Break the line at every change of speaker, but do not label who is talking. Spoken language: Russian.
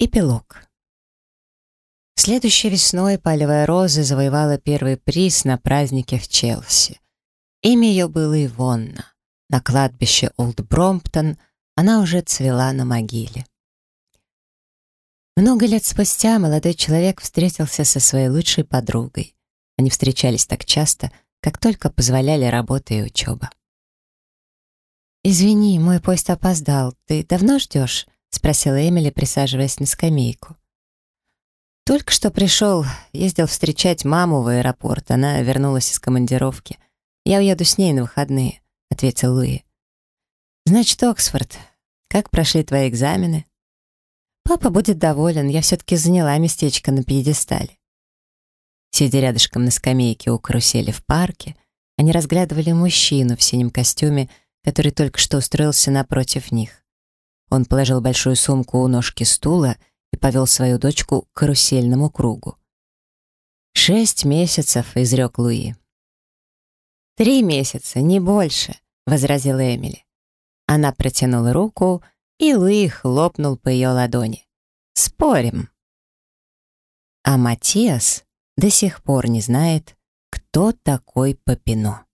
Эпилог. Следующей весной палевая роза завоевала первый приз на празднике в Челси. Имя ее было Ивонна. На кладбище Олд Бромптон она уже цвела на могиле. Много лет спустя молодой человек встретился со своей лучшей подругой. Они встречались так часто, как только позволяли работа и учеба. «Извини, мой поезд опоздал. Ты давно ждешь?» — спросила Эмили, присаживаясь на скамейку. «Только что пришел, ездил встречать маму в аэропорт. Она вернулась из командировки. Я уеду с ней на выходные», — ответил Луи. «Значит, Оксфорд. Как прошли твои экзамены?» «Папа будет доволен, я все-таки заняла местечко на пьедестале». Сидя рядышком на скамейке у карусели в парке, они разглядывали мужчину в синем костюме, который только что устроился напротив них. Он положил большую сумку у ножки стула и повел свою дочку к карусельному кругу. «Шесть месяцев», — изрек Луи. «Три месяца, не больше», — возразила Эмили. Она протянула руку, и Луи хлопнул по ее ладони. «Спорим». А Матиас до сих пор не знает, кто такой Папино.